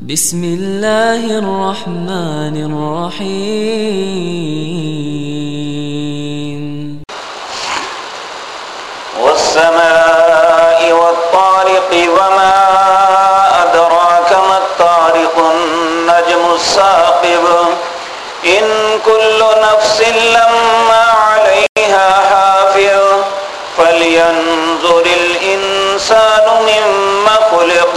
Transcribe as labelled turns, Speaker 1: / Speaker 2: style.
Speaker 1: بسم الله الرحمن الرحيم
Speaker 2: والسماء والطارق وما أدراك ما الطارق النجم الساقب إن كل نفس لما عليها حافظ. فلينظر الإنسان مما خلق.